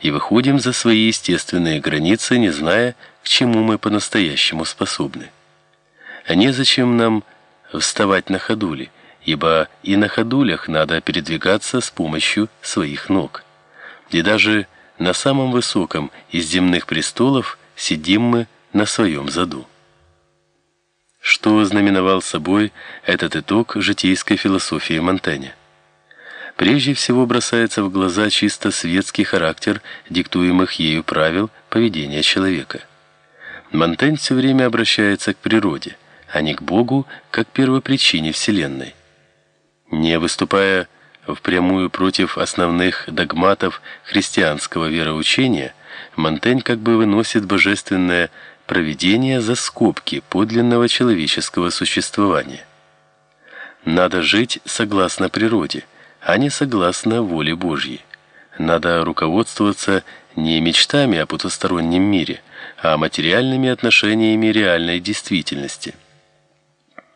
и выходим за свои естественные границы, не зная, к чему мы по-настоящему способны. А незачем нам вставать на ходули, ибо и на ходулях надо передвигаться с помощью своих ног. И даже на самом высоком из земных престолов сидим мы на своем заду. Что знаменовал собой этот итог житейской философии Монтэня? Прежде всего бросается в глаза чисто светский характер диктуемых ею правил поведения человека. Монтень все время обращается к природе, а не к Богу, как первопричине Вселенной. Не выступая впрямую против основных догматов христианского вероучения, Монтень как бы выносит божественное провидение за скобки подлинного человеческого существования. Надо жить согласно природе, а не согласно воле Божьей. Надо руководствоваться не мечтами о потустороннем мире, а материальными отношениями реальной действительности.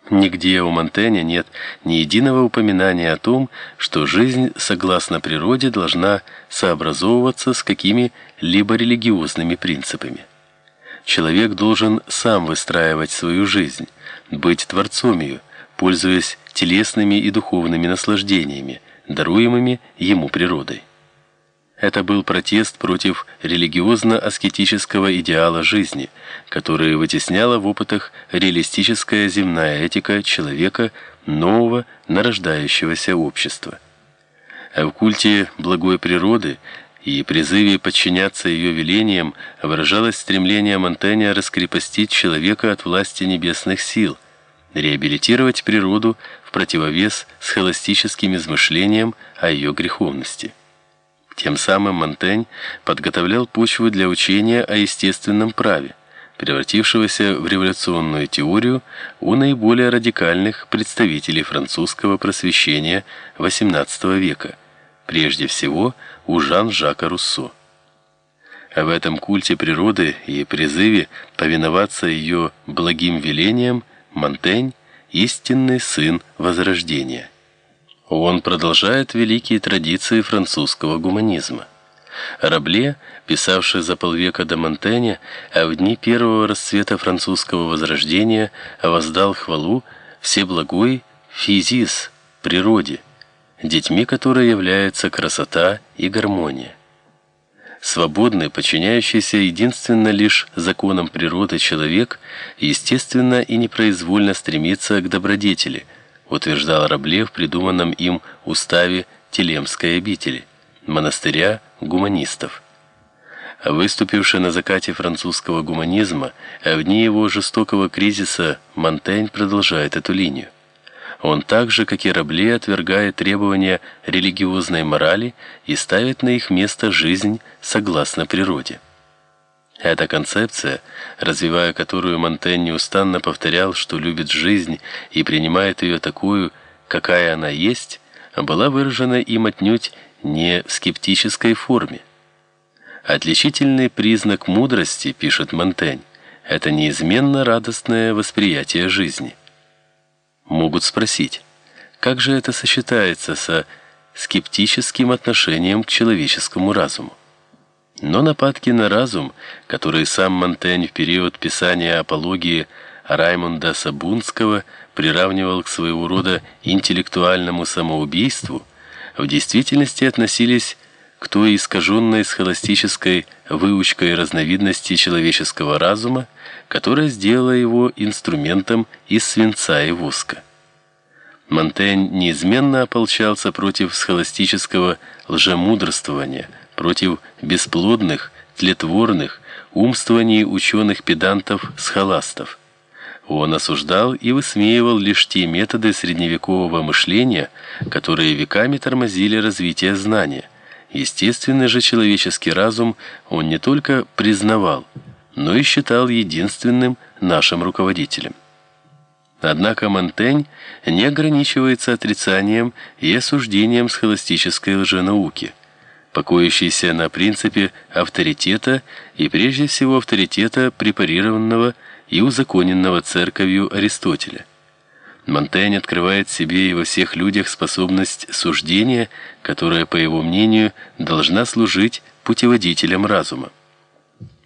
Нигде у Монтэня нет ни единого упоминания о том, что жизнь согласно природе должна сообразовываться с какими-либо религиозными принципами. Человек должен сам выстраивать свою жизнь, быть творцом ее, пользуясь телесными и духовными наслаждениями, даруемыми ему природой. Это был протест против религиозно-аскетического идеала жизни, который вытесняла в опытах реалистическая земная этика человека нового нарождающегося общества. А в культе благой природы и призыве подчиняться ее велениям выражалось стремление Монтэня раскрепостить человека от власти небесных сил, реабилитировать природу в противовес схоластическим измышлениям о ее греховности. Тем самым Монтень подготовлял почву для учения о естественном праве, превратившегося в революционную теорию у наиболее радикальных представителей французского просвещения XVIII века, прежде всего у Жан-Жака Руссо. В этом культе природы и призыве повиноваться ее благим велениям Монтень истинный сын Возрождения. Он продолжает великие традиции французского гуманизма. Рабле, писавший за полвека до Монтэня, а в дни первого расцвета французского возрождения воздал хвалу всеблагой физис природе детьми которой является красота и гармония. Свободный, подчиняющийся единственно лишь законам природы человек, естественно и непроизвольно стремится к добродетели, утверждал Рабле в придуманном им уставе Телемской обители, монастыря гуманистов. Выступивший на закате французского гуманизма, а в дни его жестокого кризиса Монтень продолжает эту линию. Он так же, как и Рабле, отвергает требования религиозной морали и ставит на их место жизнь согласно природе. Эта концепция, развивая которую Монтень неустанно повторял, что любит жизнь и принимает ее такую, какая она есть, была выражена им отнюдь не в скептической форме. Отличительный признак мудрости, пишет Монтень, это неизменно радостное восприятие жизни. Могут спросить, как же это сочетается со скептическим отношением к человеческому разуму? Но нападки на разум, которые сам Монтень в период писания апологии Раймонда Сабунского приравнивал к своего рода интеллектуальному самоубийству, в действительности относились к той искаженной схоластической выучкой разновидности человеческого разума, которая сделала его инструментом из свинца и воска. Монтень неизменно ополчался против схоластического лжемудрствования, против бесплодных, тлетворных умствований ученых-педантов-схоластов. Он осуждал и высмеивал лишь те методы средневекового мышления, которые веками тормозили развитие знания. Естественный же человеческий разум он не только признавал, но и считал единственным нашим руководителем. Однако Монтень не ограничивается отрицанием и осуждением схоластической лженауки, покоящейся на принципе авторитета и прежде всего авторитета препарированного и узаконенного церковью Аристотеля. Монтень открывает себе и во всех людях способность суждения, которая, по его мнению, должна служить путеводителем разума.